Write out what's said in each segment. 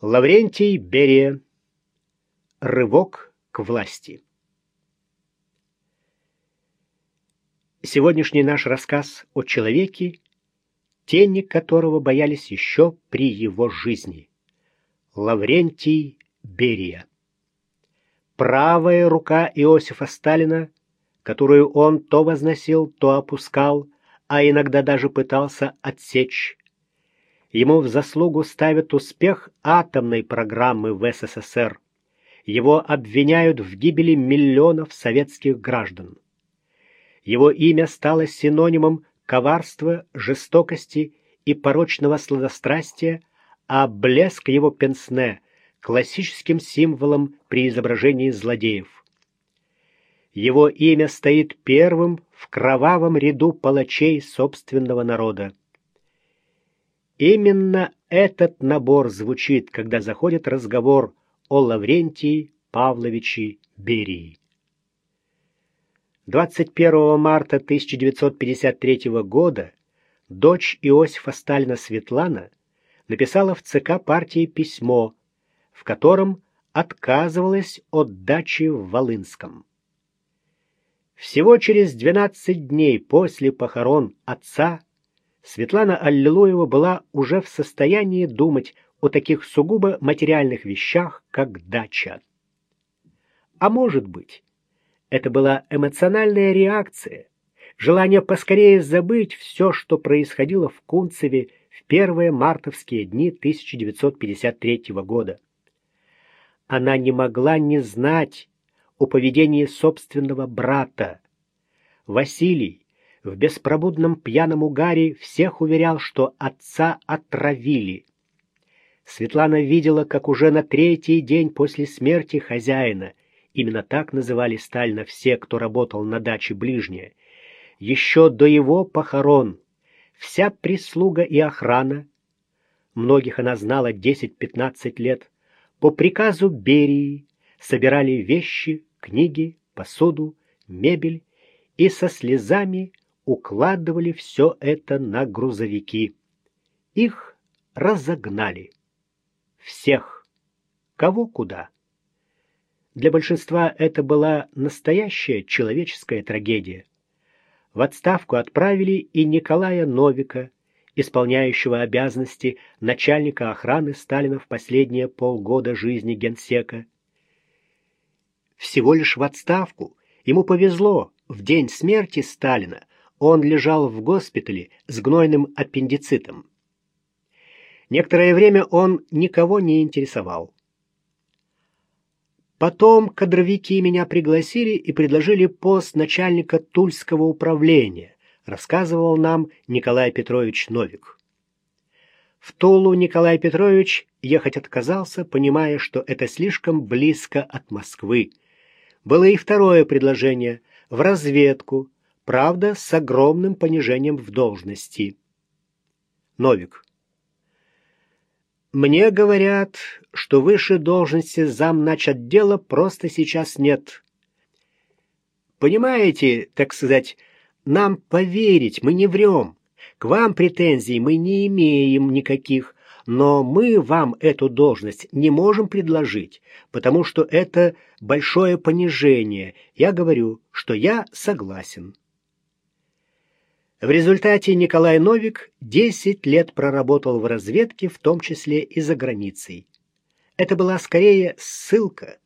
Лаврентий Берия. Рывок к власти. Сегодняшний наш рассказ о человеке, тени которого боялись еще при его жизни. Лаврентий Берия. Правая рука Иосифа Сталина, которую он то возносил, то опускал, а иногда даже пытался отсечь Ему в заслугу ставят успех атомной программы в СССР. Его обвиняют в гибели миллионов советских граждан. Его имя стало синонимом коварства, жестокости и порочного сладострастия, а блеск его пенсне — классическим символом при изображении злодеев. Его имя стоит первым в кровавом ряду палачей собственного народа. Именно этот набор звучит, когда заходит разговор о Лаврентии Павловиче Берии. 21 марта 1953 года дочь Иосифа Сталина Светлана написала в ЦК партии письмо, в котором отказывалась от дачи в Волынском. Всего через 12 дней после похорон отца Светлана Аллилуева была уже в состоянии думать о таких сугубо материальных вещах, как дача. А может быть, это была эмоциональная реакция, желание поскорее забыть все, что происходило в Кунцеве в первые мартовские дни 1953 года. Она не могла не знать о поведении собственного брата. Василий в беспробудном пьяном угаре всех уверял, что отца отравили. Светлана видела, как уже на третий день после смерти хозяина, именно так называли Сталина все, кто работал на даче ближняя, еще до его похорон вся прислуга и охрана, многих она знала 10-15 лет, по приказу Берии собирали вещи, книги, посуду, мебель и со слезами укладывали все это на грузовики. Их разогнали. Всех. Кого куда. Для большинства это была настоящая человеческая трагедия. В отставку отправили и Николая Новика, исполняющего обязанности начальника охраны Сталина в последние полгода жизни генсека. Всего лишь в отставку ему повезло в день смерти Сталина он лежал в госпитале с гнойным аппендицитом. Некоторое время он никого не интересовал. Потом кадровики меня пригласили и предложили пост начальника Тульского управления, рассказывал нам Николай Петрович Новик. В Тулу Николай Петрович ехать отказался, понимая, что это слишком близко от Москвы. Было и второе предложение — в разведку, правда, с огромным понижением в должности. Новик. Мне говорят, что выше должности замначотдела просто сейчас нет. Понимаете, так сказать, нам поверить, мы не врем. К вам претензий мы не имеем никаких, но мы вам эту должность не можем предложить, потому что это большое понижение. Я говорю, что я согласен. В результате Николай Новик 10 лет проработал в разведке, в том числе и за границей. Это была скорее ссылка,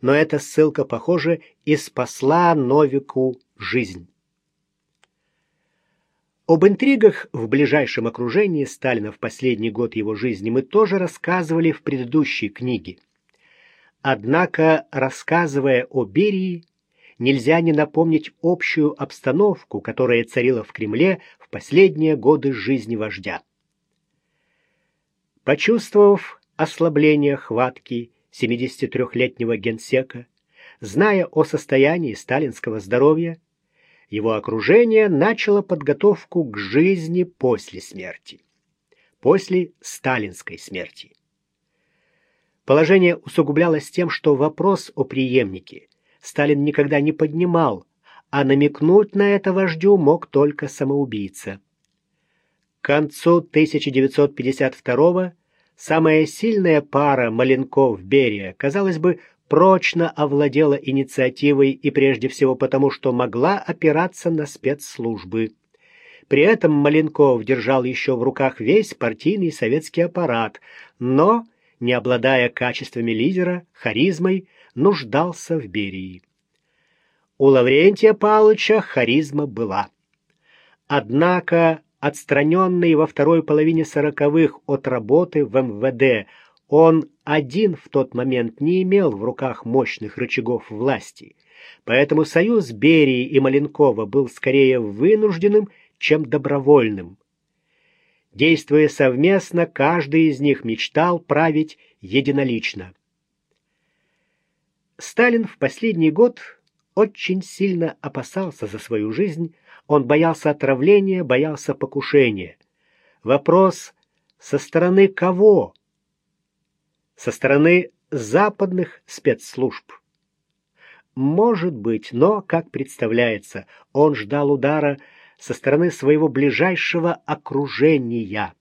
но эта ссылка, похоже, и спасла Новику жизнь. Об интригах в ближайшем окружении Сталина в последний год его жизни мы тоже рассказывали в предыдущей книге. Однако, рассказывая о Берии, нельзя не напомнить общую обстановку, которая царила в Кремле в последние годы жизни вождя. Почувствовав ослабление хватки 73-летнего генсека, зная о состоянии сталинского здоровья, его окружение начало подготовку к жизни после смерти, после сталинской смерти. Положение усугублялось тем, что вопрос о преемнике Сталин никогда не поднимал, а намекнуть на это вождю мог только самоубийца. К концу 1952 самая сильная пара Маленков-Берия, казалось бы, прочно овладела инициативой и прежде всего потому, что могла опираться на спецслужбы. При этом Маленков держал еще в руках весь партийный советский аппарат, но, не обладая качествами лидера, харизмой, нуждался в Берии. У Лаврентия Павловича харизма была. Однако, отстраненный во второй половине сороковых от работы в МВД, он один в тот момент не имел в руках мощных рычагов власти, поэтому союз Берии и Маленкова был скорее вынужденным, чем добровольным. Действуя совместно, каждый из них мечтал править единолично. Сталин в последний год очень сильно опасался за свою жизнь, он боялся отравления, боялся покушения. Вопрос, со стороны кого? Со стороны западных спецслужб. Может быть, но, как представляется, он ждал удара со стороны своего ближайшего окружения.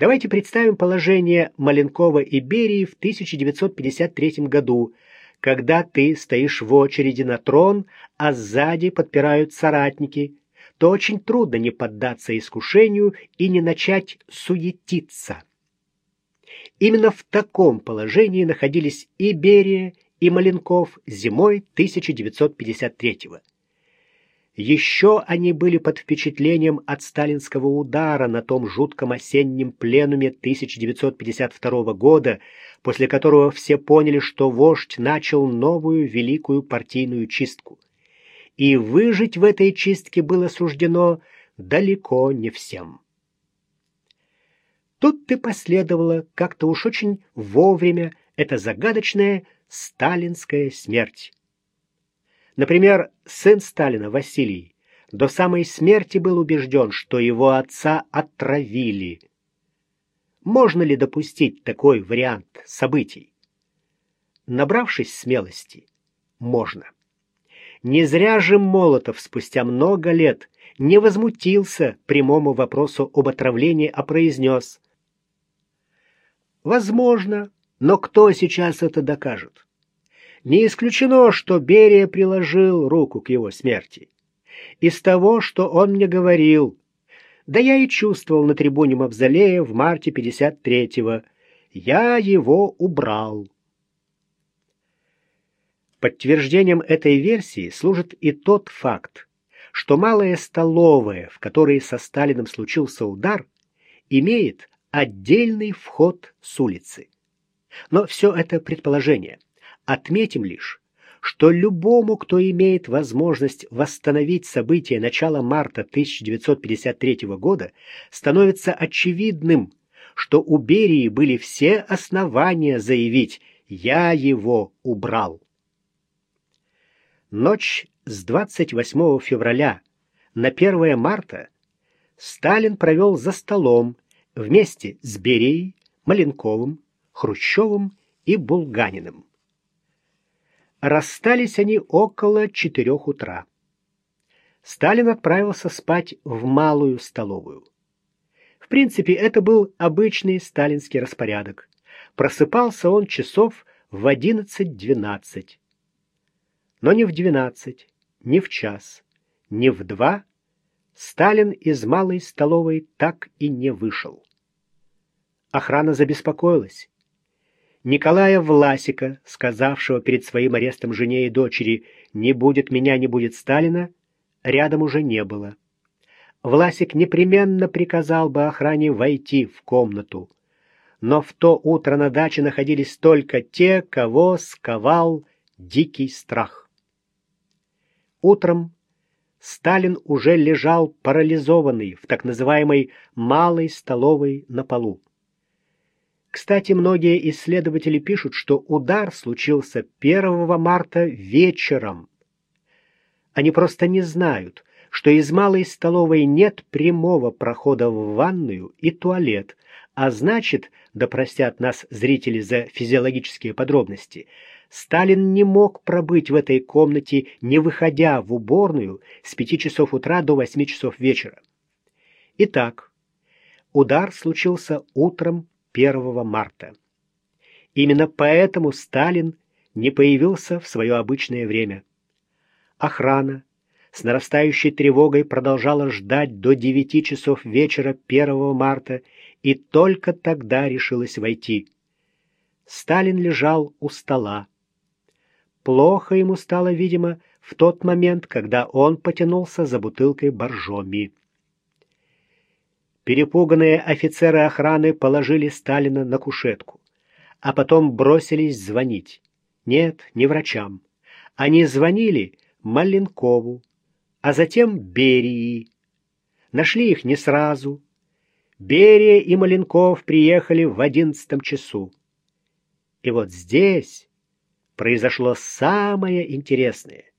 Давайте представим положение Маленкова и Берии в 1953 году, когда ты стоишь в очереди на трон, а сзади подпирают соратники, то очень трудно не поддаться искушению и не начать суетиться. Именно в таком положении находились и Берия, и Маленков зимой 1953 года. Еще они были под впечатлением от сталинского удара на том жутком осеннем пленуме 1952 года, после которого все поняли, что вождь начал новую великую партийную чистку. И выжить в этой чистке было суждено далеко не всем. Тут и последовало как-то уж очень вовремя эта загадочная сталинская смерть. Например, сын Сталина, Василий, до самой смерти был убежден, что его отца отравили. Можно ли допустить такой вариант событий? Набравшись смелости, можно. Не зря же Молотов спустя много лет не возмутился прямому вопросу об отравлении, а произнес «Возможно, но кто сейчас это докажет?» Не исключено, что Берия приложил руку к его смерти. Из того, что он мне говорил, да я и чувствовал на трибуне Мавзолея в марте 53-го, я его убрал. Подтверждением этой версии служит и тот факт, что малая столовая, в которой со Сталиным случился удар, имеет отдельный вход с улицы. Но все это предположение – Отметим лишь, что любому, кто имеет возможность восстановить события начала марта 1953 года, становится очевидным, что у Берии были все основания заявить «я его убрал». Ночь с 28 февраля на 1 марта Сталин провел за столом вместе с Берией, Маленковым, Хрущевым и Булганиным. Расстались они около четырех утра. Сталин отправился спать в малую столовую. В принципе, это был обычный сталинский распорядок. Просыпался он часов в одиннадцать-двенадцать. Но не в двенадцать, не в час, не в два Сталин из малой столовой так и не вышел. Охрана забеспокоилась. Николая Власика, сказавшего перед своим арестом жене и дочери «не будет меня, не будет Сталина», рядом уже не было. Власик непременно приказал бы охране войти в комнату. Но в то утро на даче находились только те, кого сковал дикий страх. Утром Сталин уже лежал парализованный в так называемой «малой столовой» на полу. Кстати, многие исследователи пишут, что удар случился 1 марта вечером. Они просто не знают, что из малой столовой нет прямого прохода в ванную и туалет, а значит, да простят нас зрители за физиологические подробности, Сталин не мог пробыть в этой комнате, не выходя в уборную с 5 часов утра до 8 часов вечера. Итак, удар случился утром 1 марта. Именно поэтому Сталин не появился в свое обычное время. Охрана с нарастающей тревогой продолжала ждать до 9 часов вечера 1 марта и только тогда решилась войти. Сталин лежал у стола. Плохо ему стало, видимо, в тот момент, когда он потянулся за бутылкой боржоми. Перепуганные офицеры охраны положили Сталина на кушетку, а потом бросились звонить. Нет, не врачам. Они звонили Маленкову, а затем Берии. Нашли их не сразу. Берия и Маленков приехали в одиннадцатом часу. И вот здесь произошло самое интересное.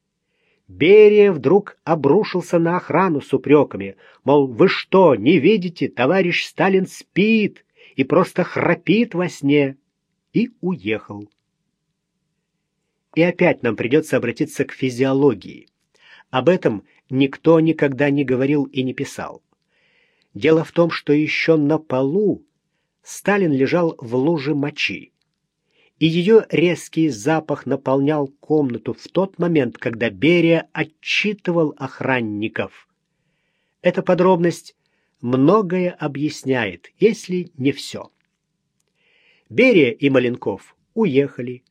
Берия вдруг обрушился на охрану с упреками, мол, вы что, не видите, товарищ Сталин спит и просто храпит во сне, и уехал. И опять нам придется обратиться к физиологии. Об этом никто никогда не говорил и не писал. Дело в том, что еще на полу Сталин лежал в луже мочи, и ее резкий запах наполнял комнату в тот момент, когда Берия отчитывал охранников. Эта подробность многое объясняет, если не все. Берия и Маленков уехали,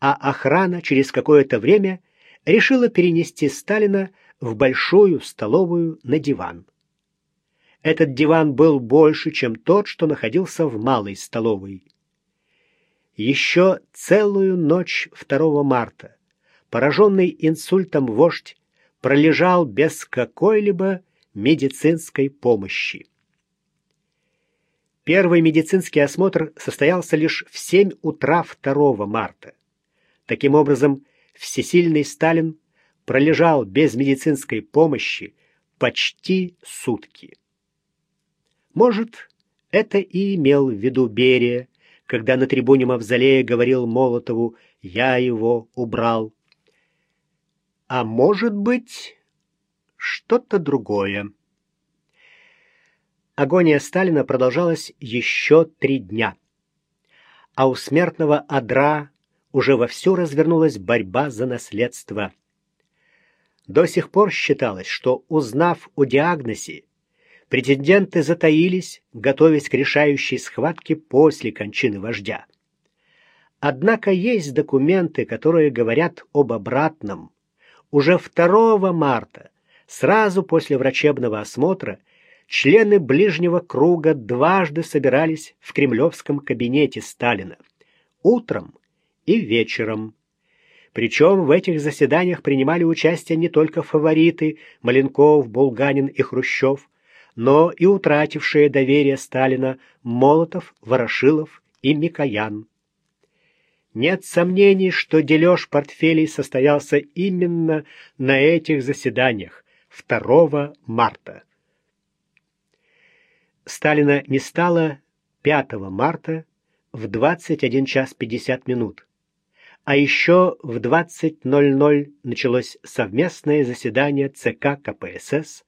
а охрана через какое-то время решила перенести Сталина в большую столовую на диван. Этот диван был больше, чем тот, что находился в малой столовой. Еще целую ночь 2 марта пораженный инсультом вождь пролежал без какой-либо медицинской помощи. Первый медицинский осмотр состоялся лишь в 7 утра 2 марта. Таким образом, всесильный Сталин пролежал без медицинской помощи почти сутки. Может, это и имел в виду Берия, когда на трибуне Мавзолея говорил Молотову «Я его убрал». А может быть, что-то другое. Агония Сталина продолжалась еще три дня. А у смертного адра уже вовсю развернулась борьба за наследство. До сих пор считалось, что, узнав о диагнозе, претенденты затаились, готовясь к решающей схватке после кончины вождя. Однако есть документы, которые говорят об обратном. Уже 2 марта, сразу после врачебного осмотра, члены ближнего круга дважды собирались в кремлевском кабинете Сталина. Утром и вечером. Причем в этих заседаниях принимали участие не только фавориты Маленков, Булганин и Хрущев, но и утратившие доверие Сталина Молотов, Ворошилов и Микоян. Нет сомнений, что дележ портфелей состоялся именно на этих заседаниях 2 марта. Сталина не стало 5 марта в 21 час 50 минут. А еще в 20.00 началось совместное заседание ЦК КПСС,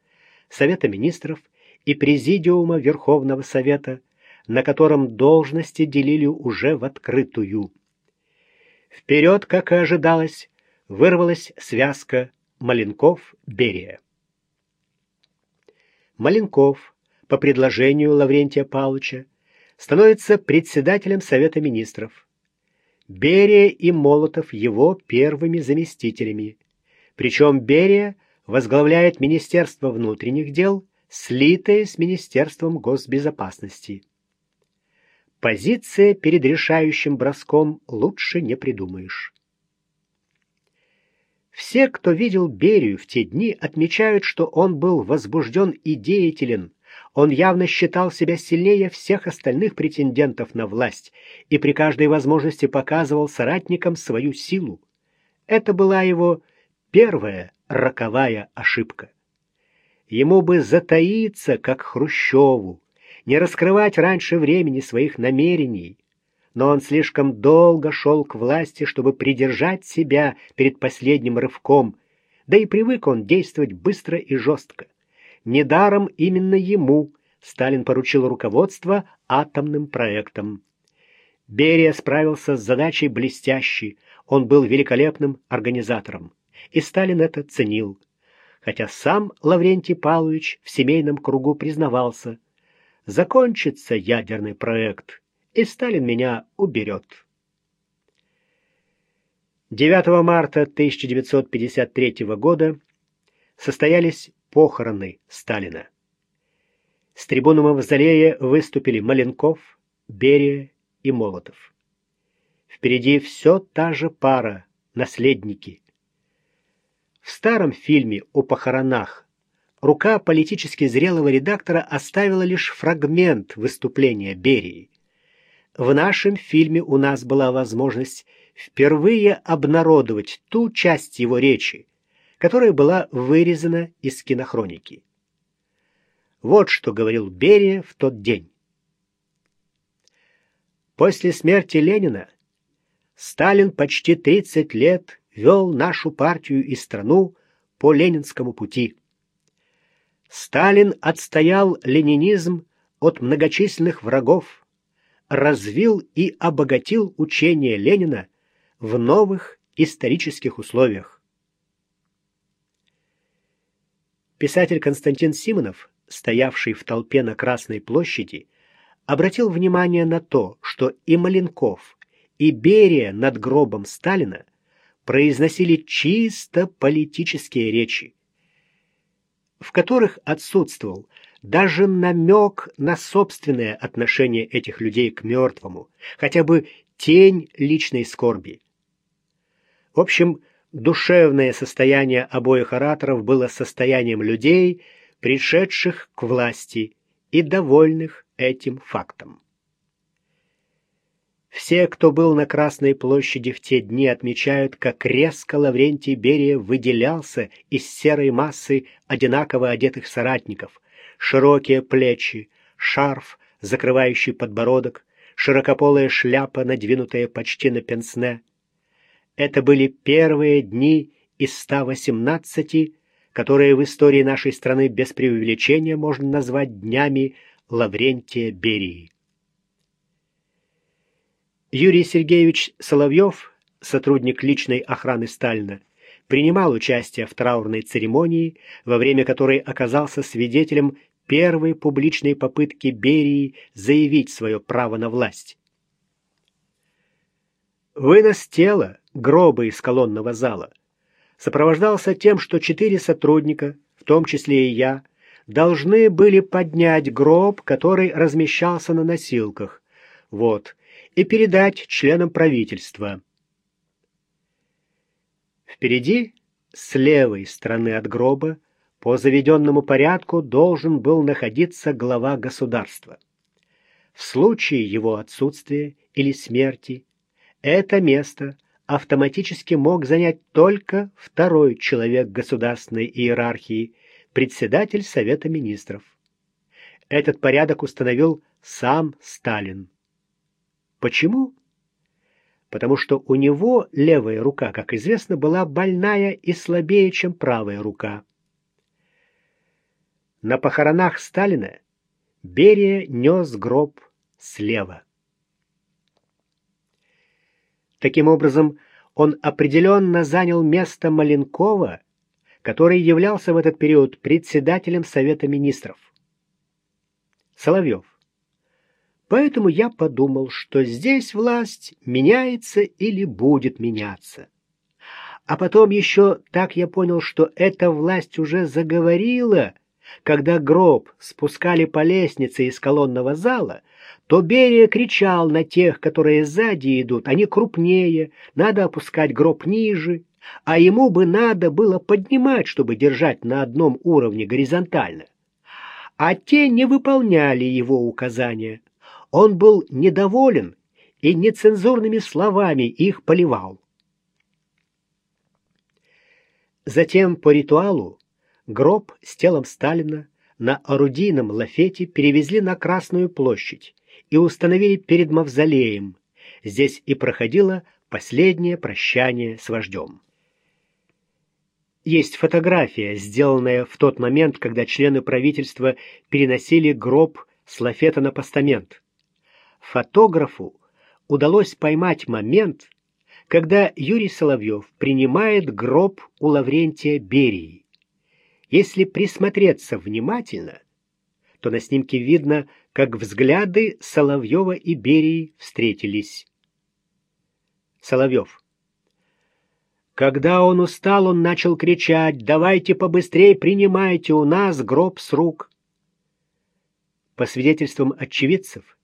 Совета министров и Президиума Верховного Совета, на котором должности делили уже в открытую. Вперед, как и ожидалось, вырвалась связка Маленков-Берия. Маленков, по предложению Лаврентия Павловича, становится председателем Совета министров. Берия и Молотов его первыми заместителями. Причем Берия возглавляет Министерство внутренних дел, слитое с Министерством госбезопасности. Позиция перед решающим броском лучше не придумаешь. Все, кто видел Берию в те дни, отмечают, что он был возбужден и деятелен, он явно считал себя сильнее всех остальных претендентов на власть и при каждой возможности показывал соратникам свою силу. Это была его первая роковая ошибка. Ему бы затаиться, как Хрущеву, не раскрывать раньше времени своих намерений, но он слишком долго шел к власти, чтобы придержать себя перед последним рывком, да и привык он действовать быстро и жестко. Недаром именно ему Сталин поручил руководство атомным проектом. Берия справился с задачей блестяще, он был великолепным организатором, и Сталин это ценил. Хотя сам Лаврентий Павлович в семейном кругу признавался, закончится ядерный проект, и Сталин меня уберет. 9 марта 1953 года состоялись похороны Сталина. С трибуны Мавзолея выступили Маленков, Берия и Молотов. Впереди все та же пара, наследники. В старом фильме о похоронах рука политически зрелого редактора оставила лишь фрагмент выступления Берии. В нашем фильме у нас была возможность впервые обнародовать ту часть его речи, которая была вырезана из кинохроники. Вот что говорил Берия в тот день. После смерти Ленина Сталин почти 30 лет вел нашу партию и страну по ленинскому пути. Сталин отстоял ленинизм от многочисленных врагов, развил и обогатил учение Ленина в новых исторических условиях. Писатель Константин Симонов, стоявший в толпе на Красной площади, обратил внимание на то, что и Маленков, и Берия над гробом Сталина произносили чисто политические речи, в которых отсутствовал даже намек на собственное отношение этих людей к мертвому, хотя бы тень личной скорби. В общем, душевное состояние обоих ораторов было состоянием людей, пришедших к власти и довольных этим фактом. Все, кто был на Красной площади в те дни, отмечают, как резко Лаврентий Берия выделялся из серой массы одинаково одетых соратников. Широкие плечи, шарф, закрывающий подбородок, широкополая шляпа, надвинутая почти на пенсне — это были первые дни из 118, которые в истории нашей страны без преувеличения можно назвать днями Лаврентия Берии. Юрий Сергеевич Соловьев, сотрудник личной охраны Сталина, принимал участие в траурной церемонии, во время которой оказался свидетелем первой публичной попытки Берии заявить свое право на власть. Вынос тела гроба из колонного зала сопровождался тем, что четыре сотрудника, в том числе и я, должны были поднять гроб, который размещался на носилках, вот, и передать членам правительства. Впереди, с левой стороны от гроба, по заведенному порядку должен был находиться глава государства. В случае его отсутствия или смерти это место автоматически мог занять только второй человек государственной иерархии, председатель Совета министров. Этот порядок установил сам Сталин. Почему? Потому что у него левая рука, как известно, была больная и слабее, чем правая рука. На похоронах Сталина Берия нес гроб слева. Таким образом, он определенно занял место Маленкова, который являлся в этот период председателем Совета министров. Соловьев. Поэтому я подумал, что здесь власть меняется или будет меняться. А потом еще так я понял, что эта власть уже заговорила, когда гроб спускали по лестнице из колонного зала, то Берия кричал на тех, которые сзади идут, они крупнее, надо опускать гроб ниже, а ему бы надо было поднимать, чтобы держать на одном уровне горизонтально. А те не выполняли его указания. Он был недоволен и нецензурными словами их поливал. Затем по ритуалу гроб с телом Сталина на орудийном лафете перевезли на Красную площадь и установили перед мавзолеем. Здесь и проходило последнее прощание с вождем. Есть фотография, сделанная в тот момент, когда члены правительства переносили гроб с лафета на постамент. Фотографу удалось поймать момент, когда Юрий Соловьев принимает гроб у Лаврентия Берии. Если присмотреться внимательно, то на снимке видно, как взгляды Соловьева и Берии встретились. Соловьев. Когда он устал, он начал кричать «Давайте побыстрее принимайте у нас гроб с рук». По свидетельствам очевидцев,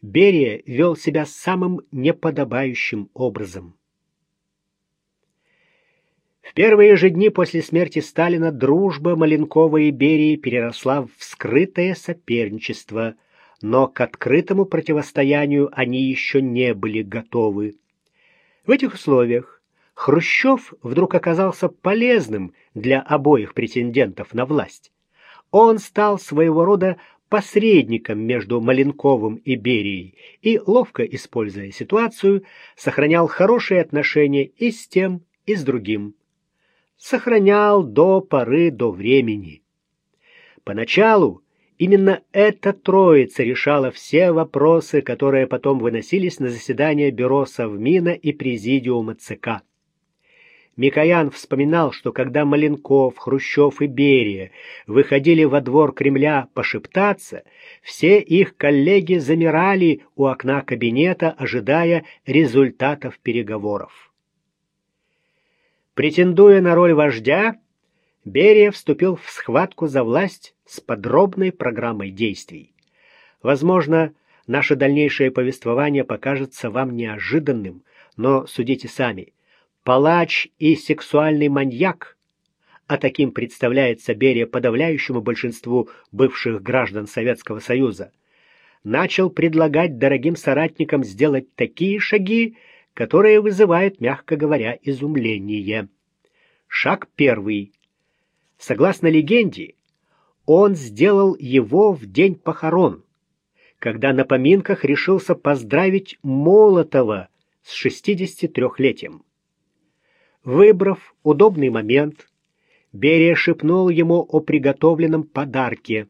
Берия вел себя самым неподобающим образом. В первые же дни после смерти Сталина дружба Маленкова и Берии переросла в скрытое соперничество, но к открытому противостоянию они еще не были готовы. В этих условиях Хрущев вдруг оказался полезным для обоих претендентов на власть. Он стал своего рода посредником между Маленковым и Берией и, ловко используя ситуацию, сохранял хорошие отношения и с тем, и с другим сохранял до поры до времени. Поначалу именно эта троица решала все вопросы, которые потом выносились на заседания бюро Совмина и президиума ЦК. Микоян вспоминал, что когда Маленков, Хрущев и Берия выходили во двор Кремля пошептаться, все их коллеги замирали у окна кабинета, ожидая результатов переговоров. Претендуя на роль вождя, Берия вступил в схватку за власть с подробной программой действий. Возможно, наше дальнейшее повествование покажется вам неожиданным, но судите сами. Палач и сексуальный маньяк, а таким представляется Берия подавляющему большинству бывших граждан Советского Союза, начал предлагать дорогим соратникам сделать такие шаги, которые вызывают, мягко говоря, изумление. Шаг первый. Согласно легенде, он сделал его в день похорон, когда на поминках решился поздравить Молотова с 63-летием. Выбрав удобный момент, Берия шепнул ему о приготовленном подарке.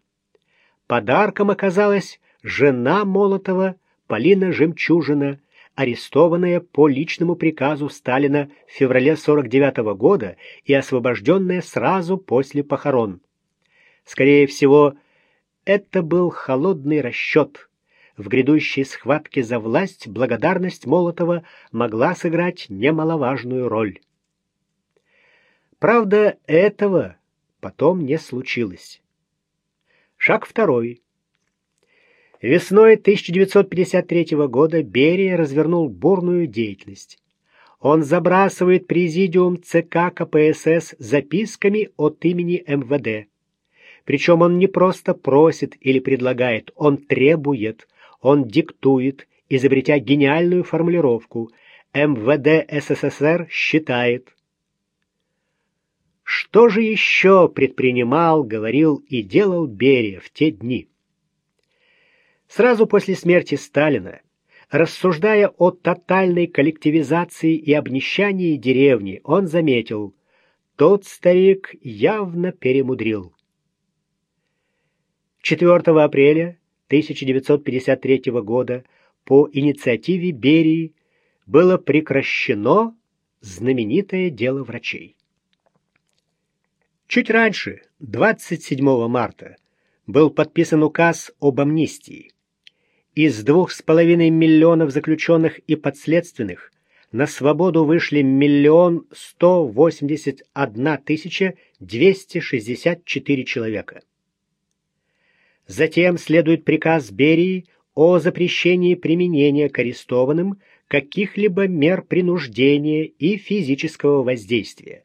Подарком оказалась жена Молотова, Полина Жемчужина, арестованная по личному приказу Сталина в феврале 49 -го года и освобожденная сразу после похорон. Скорее всего, это был холодный расчет. В грядущей схватке за власть благодарность Молотова могла сыграть немаловажную роль. Правда, этого потом не случилось. Шаг второй. Весной 1953 года Берия развернул бурную деятельность. Он забрасывает президиум ЦК КПСС записками от имени МВД. Причем он не просто просит или предлагает, он требует, он диктует, изобретя гениальную формулировку «МВД СССР считает». Что же еще предпринимал, говорил и делал Берия в те дни? Сразу после смерти Сталина, рассуждая о тотальной коллективизации и обнищании деревни, он заметил, тот старик явно перемудрил. 4 апреля 1953 года по инициативе Берии было прекращено знаменитое дело врачей. Чуть раньше, 27 марта, был подписан указ об амнистии. Из двух с половиной миллионов заключенных и подследственных на свободу вышли миллион сто восемьдесят одна тысяча двести шестьдесят четыре человека. Затем следует приказ Берии о запрещении применения к арестованным каких-либо мер принуждения и физического воздействия.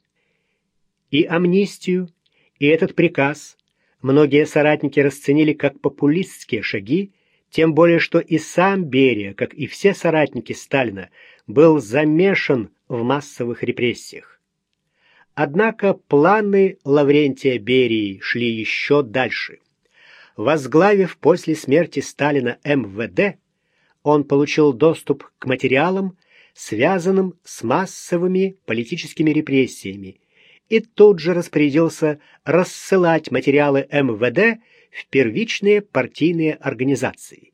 И амнистию, и этот приказ многие соратники расценили как популистские шаги, тем более что и сам Берия, как и все соратники Сталина, был замешан в массовых репрессиях. Однако планы Лаврентия Берии шли еще дальше. Возглавив после смерти Сталина МВД, он получил доступ к материалам, связанным с массовыми политическими репрессиями, и тут же распорядился рассылать материалы МВД в первичные партийные организации.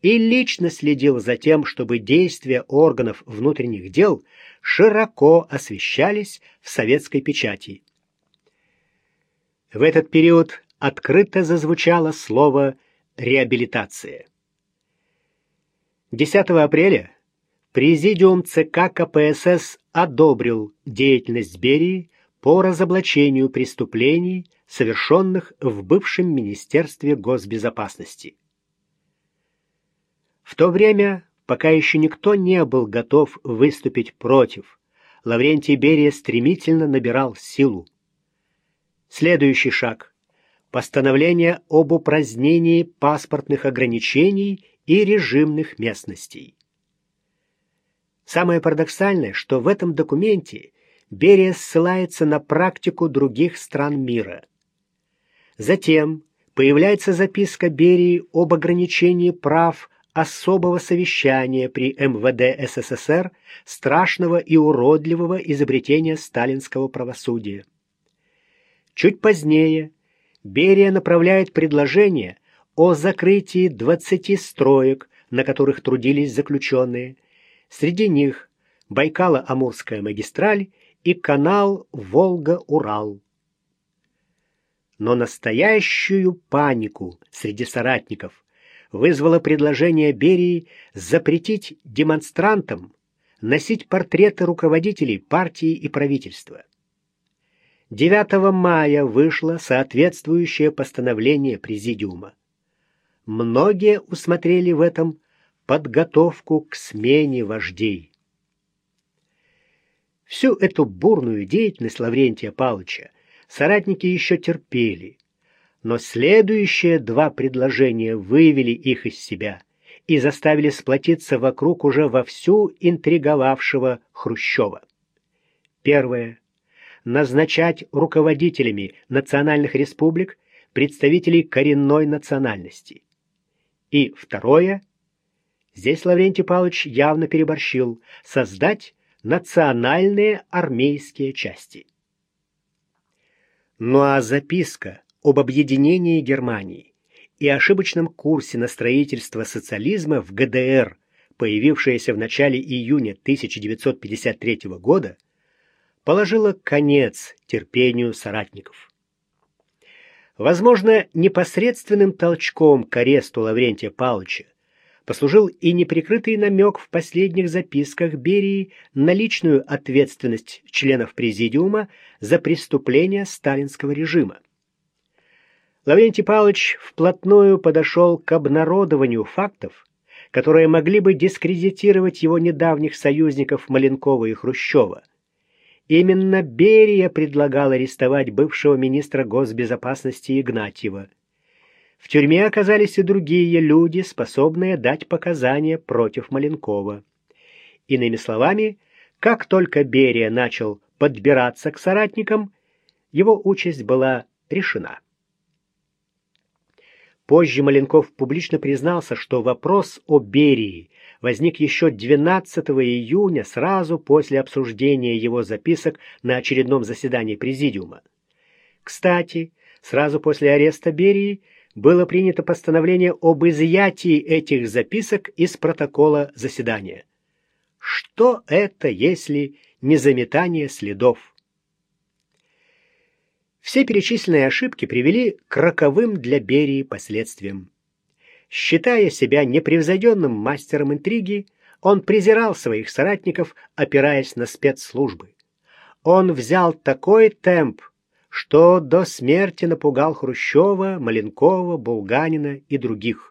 И лично следил за тем, чтобы действия органов внутренних дел широко освещались в советской печати. В этот период открыто зазвучало слово «реабилитация». 10 апреля Президиум ЦК КПСС одобрил деятельность Берии по разоблачению преступлений, совершенных в бывшем Министерстве госбезопасности. В то время, пока еще никто не был готов выступить против, Лаврентий Берия стремительно набирал силу. Следующий шаг – постановление об упразднении паспортных ограничений и режимных местностей. Самое парадоксальное, что в этом документе Берия ссылается на практику других стран мира. Затем появляется записка Берии об ограничении прав особого совещания при МВД СССР страшного и уродливого изобретения сталинского правосудия. Чуть позднее Берия направляет предложение о закрытии 20 строек, на которых трудились заключенные. Среди них Байкало-Амурская магистраль и канал Волга-Урал. Но настоящую панику среди соратников вызвало предложение Берии запретить демонстрантам носить портреты руководителей партии и правительства. 9 мая вышло соответствующее постановление Президиума. Многие усмотрели в этом подготовку к смене вождей. Всю эту бурную деятельность Лаврентия Павловича соратники еще терпели, но следующие два предложения вывели их из себя и заставили сплотиться вокруг уже вовсю интриговавшего Хрущева. Первое. Назначать руководителями национальных республик представителей коренной национальности. И второе. Здесь Лаврентий Павлович явно переборщил. Создать национальные армейские части. Ну а записка об объединении Германии и ошибочном курсе на строительство социализма в ГДР, появившаяся в начале июня 1953 года, положила конец терпению соратников. Возможно, непосредственным толчком к аресту Лаврентия Павловича послужил и неприкрытый намек в последних записках Берии на личную ответственность членов Президиума за преступления сталинского режима. Лаврентий Павлович вплотную подошел к обнародованию фактов, которые могли бы дискредитировать его недавних союзников Маленкова и Хрущева. Именно Берия предлагал арестовать бывшего министра госбезопасности Игнатьева – в тюрьме оказались и другие люди, способные дать показания против Маленкова. Иными словами, как только Берия начал подбираться к соратникам, его участь была решена. Позже Маленков публично признался, что вопрос о Берии возник еще 12 июня, сразу после обсуждения его записок на очередном заседании Президиума. Кстати, сразу после ареста Берии было принято постановление об изъятии этих записок из протокола заседания. Что это, если не заметание следов? Все перечисленные ошибки привели к роковым для Берии последствиям. Считая себя непревзойденным мастером интриги, он презирал своих соратников, опираясь на спецслужбы. Он взял такой темп, что до смерти напугал Хрущева, Маленкова, Булганина и других.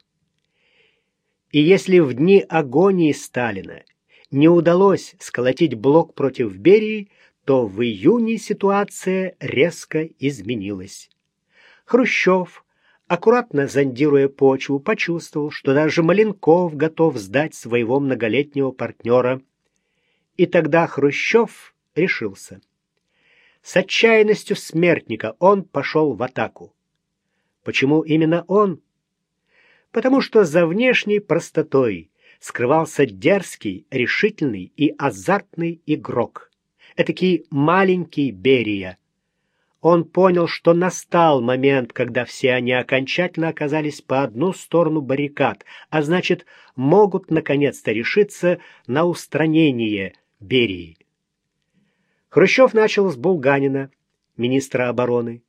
И если в дни агонии Сталина не удалось сколотить блок против Берии, то в июне ситуация резко изменилась. Хрущев, аккуратно зондируя почву, почувствовал, что даже Маленков готов сдать своего многолетнего партнера. И тогда Хрущев решился. С отчаянностью смертника он пошел в атаку. Почему именно он? Потому что за внешней простотой скрывался дерзкий, решительный и азартный игрок. этакий маленький Берия. Он понял, что настал момент, когда все они окончательно оказались по одну сторону баррикад, а значит, могут наконец-то решиться на устранение Берии. Хрущев начал с Булганина, министра обороны.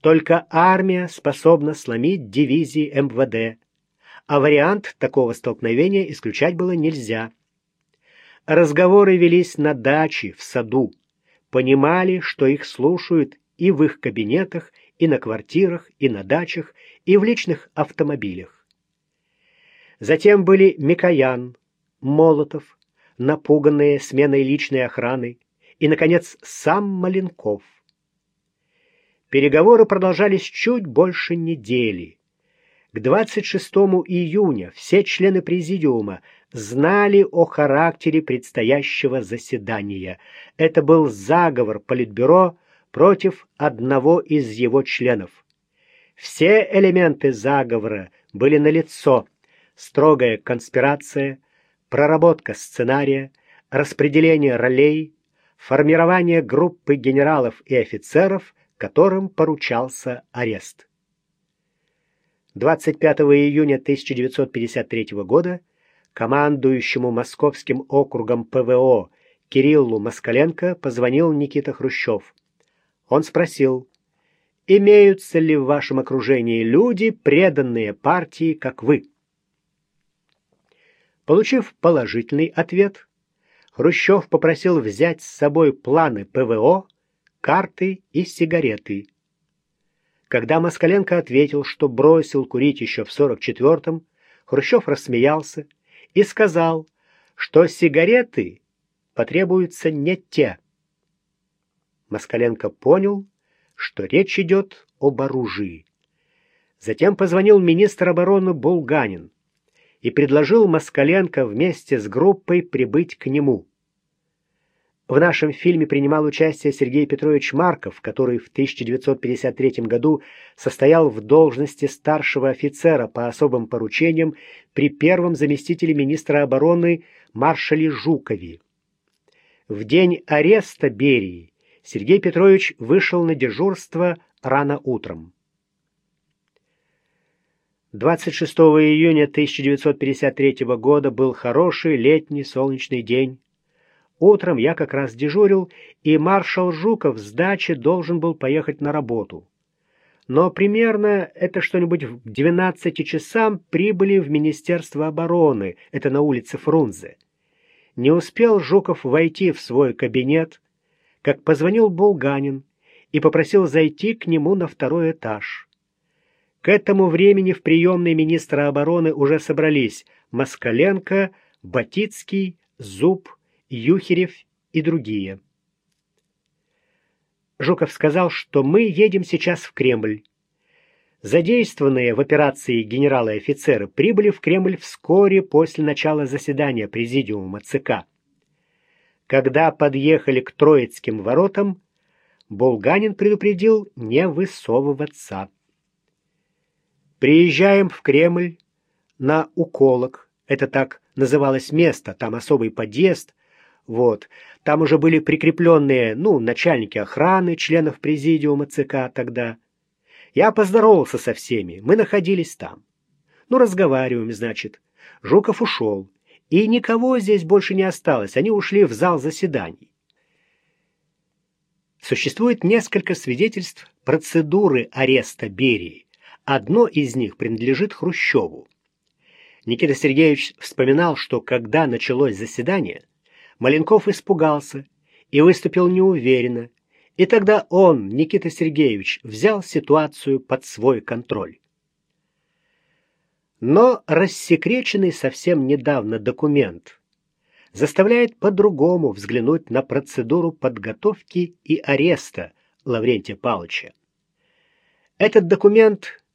Только армия способна сломить дивизии МВД, а вариант такого столкновения исключать было нельзя. Разговоры велись на даче, в саду. Понимали, что их слушают и в их кабинетах, и на квартирах, и на дачах, и в личных автомобилях. Затем были Микоян, Молотов, напуганные сменой личной охраны, и, наконец, сам Маленков. Переговоры продолжались чуть больше недели. К 26 июня все члены президиума знали о характере предстоящего заседания. Это был заговор Политбюро против одного из его членов. Все элементы заговора были налицо. Строгая конспирация, проработка сценария, распределение ролей, формирование группы генералов и офицеров, которым поручался арест. 25 июня 1953 года командующему Московским округом ПВО Кириллу Москаленко позвонил Никита Хрущев. Он спросил, имеются ли в вашем окружении люди, преданные партии, как вы? Получив положительный ответ, Хрущев попросил взять с собой планы ПВО, карты и сигареты. Когда Москаленко ответил, что бросил курить еще в 44-м, Хрущев рассмеялся и сказал, что сигареты потребуются не те. Москаленко понял, что речь идет об оружии. Затем позвонил министр обороны Булганин и предложил Москаленко вместе с группой прибыть к нему. В нашем фильме принимал участие Сергей Петрович Марков, который в 1953 году состоял в должности старшего офицера по особым поручениям при первом заместителе министра обороны маршале Жукове. В день ареста Берии Сергей Петрович вышел на дежурство рано утром. 26 июня 1953 года был хороший летний солнечный день. Утром я как раз дежурил, и маршал Жуков с дачи должен был поехать на работу. Но примерно это что-нибудь в 12 часам прибыли в Министерство обороны, это на улице Фрунзе. Не успел Жуков войти в свой кабинет, как позвонил Булганин и попросил зайти к нему на второй этаж. К этому времени в приемной министра обороны уже собрались Москаленко, Батицкий, Зуб, Юхерев и другие. Жуков сказал, что мы едем сейчас в Кремль. Задействованные в операции генералы и офицеры прибыли в Кремль вскоре после начала заседания Президиума ЦК. Когда подъехали к Троицким воротам, Булганин предупредил не высовываться. Приезжаем в Кремль на Уколок, это так называлось место, там особый подъезд, вот. Там уже были прикрепленные, ну, начальники охраны, членов президиума ЦК тогда. Я поздоровался со всеми, мы находились там. Ну, разговариваем, значит. Жуков ушел. И никого здесь больше не осталось, они ушли в зал заседаний. Существует несколько свидетельств процедуры ареста Берии. Одно из них принадлежит Хрущеву. Никита Сергеевич вспоминал, что когда началось заседание, Маленков испугался и выступил неуверенно, и тогда он, Никита Сергеевич, взял ситуацию под свой контроль. Но рассекреченный совсем недавно документ заставляет по-другому взглянуть на процедуру подготовки и ареста Лаврентия Павловича. Этот документ —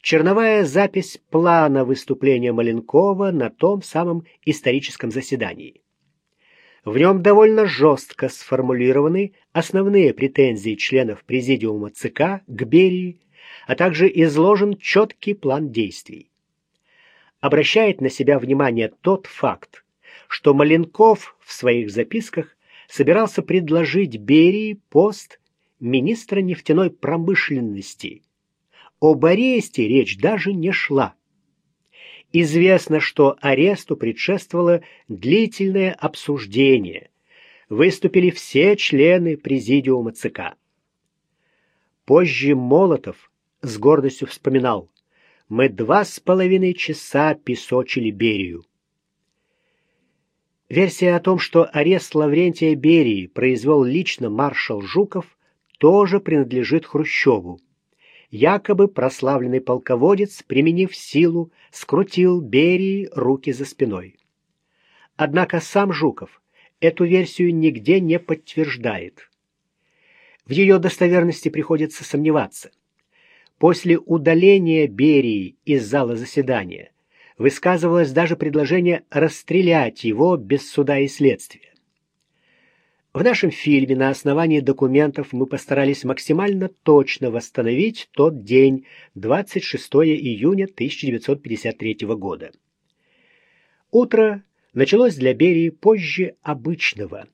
черновая запись плана выступления Маленкова на том самом историческом заседании. В нем довольно жестко сформулированы основные претензии членов Президиума ЦК к Берии, а также изложен четкий план действий. Обращает на себя внимание тот факт, что Маленков в своих записках собирался предложить Берии пост министра нефтяной промышленности. Об аресте речь даже не шла. Известно, что аресту предшествовало длительное обсуждение. Выступили все члены президиума ЦК. Позже Молотов с гордостью вспоминал, «Мы два с половиной часа песочили Берию». Версия о том, что арест Лаврентия Берии произвел лично маршал Жуков, тоже принадлежит Хрущеву. Якобы прославленный полководец, применив силу, скрутил Берии руки за спиной. Однако сам Жуков эту версию нигде не подтверждает. В ее достоверности приходится сомневаться. После удаления Берии из зала заседания высказывалось даже предложение расстрелять его без суда и следствия. В нашем фильме на основании документов мы постарались максимально точно восстановить тот день, 26 июня 1953 года. Утро началось для Берии позже обычного.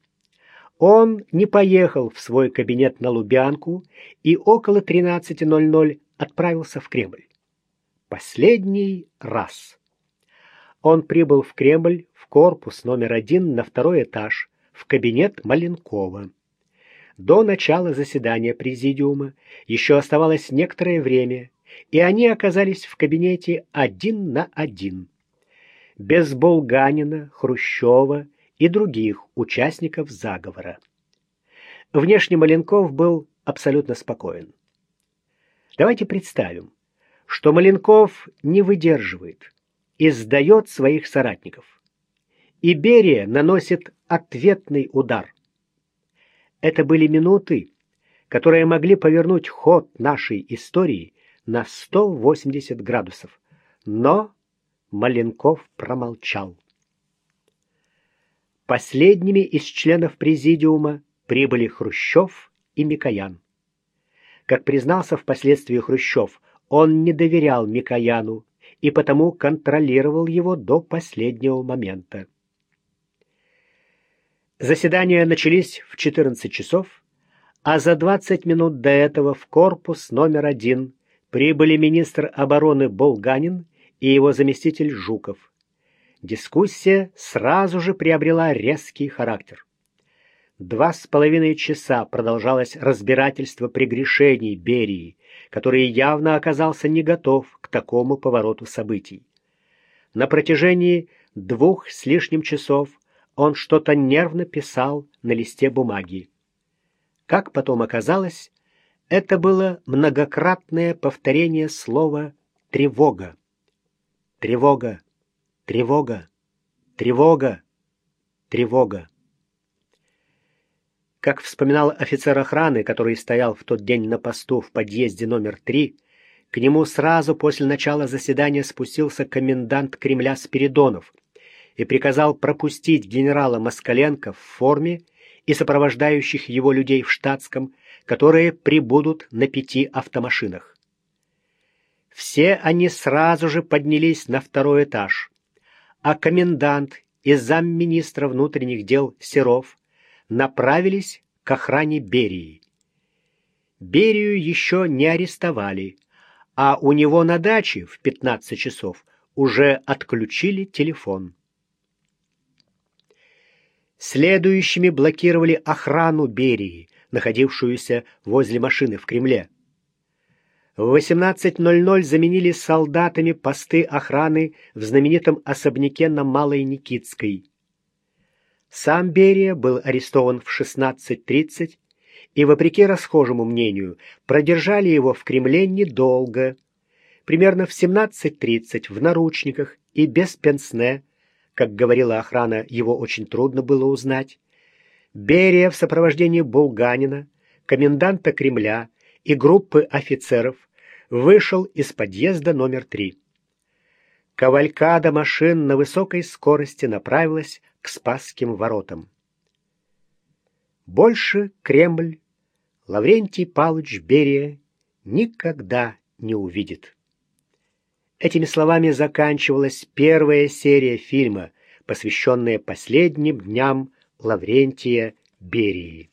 Он не поехал в свой кабинет на Лубянку и около 13.00 отправился в Кремль. Последний раз он прибыл в Кремль в корпус номер один на второй этаж, в кабинет Маленкова. До начала заседания президиума еще оставалось некоторое время, и они оказались в кабинете один на один. Без Булганина, Хрущева и других участников заговора. Внешне Маленков был абсолютно спокоен. Давайте представим, что Маленков не выдерживает, и сдает своих соратников. Иберия наносит ответный удар. Это были минуты, которые могли повернуть ход нашей истории на 180 градусов. Но Маленков промолчал. Последними из членов президиума прибыли Хрущев и Микоян. Как признался впоследствии Хрущев, он не доверял Микояну и потому контролировал его до последнего момента. Заседания начались в 14 часов, а за 20 минут до этого в корпус номер один прибыли министр обороны Болганин и его заместитель Жуков. Дискуссия сразу же приобрела резкий характер. Два с половиной часа продолжалось разбирательство прегрешений Берии, который явно оказался не готов к такому повороту событий. На протяжении двух с лишним часов он что-то нервно писал на листе бумаги. Как потом оказалось, это было многократное повторение слова «тревога». Тревога, тревога, тревога, тревога. Как вспоминал офицер охраны, который стоял в тот день на посту в подъезде номер три, к нему сразу после начала заседания спустился комендант Кремля Спиридонов и приказал пропустить генерала Москаленко в форме и сопровождающих его людей в штатском, которые прибудут на пяти автомашинах. Все они сразу же поднялись на второй этаж, а комендант и замминистра внутренних дел Серов направились к охране Берии. Берию еще не арестовали, а у него на даче в 15 часов уже отключили телефон. Следующими блокировали охрану Берии, находившуюся возле машины в Кремле. В 18.00 заменили солдатами посты охраны в знаменитом особняке на Малой Никитской. Сам Берия был арестован в 16.30 и, вопреки расхожему мнению, продержали его в Кремле недолго, примерно в 17.30 в наручниках и без пенсне, как говорила охрана, его очень трудно было узнать. Берия в сопровождении Булганина, коменданта Кремля и группы офицеров вышел из подъезда номер три. Кавалькада машин на высокой скорости направилась к Спасским воротам. Больше Кремль Лаврентий Павлович Берия никогда не увидит. Этими словами заканчивалась первая серия фильма, посвященная последним дням Лаврентия Берии.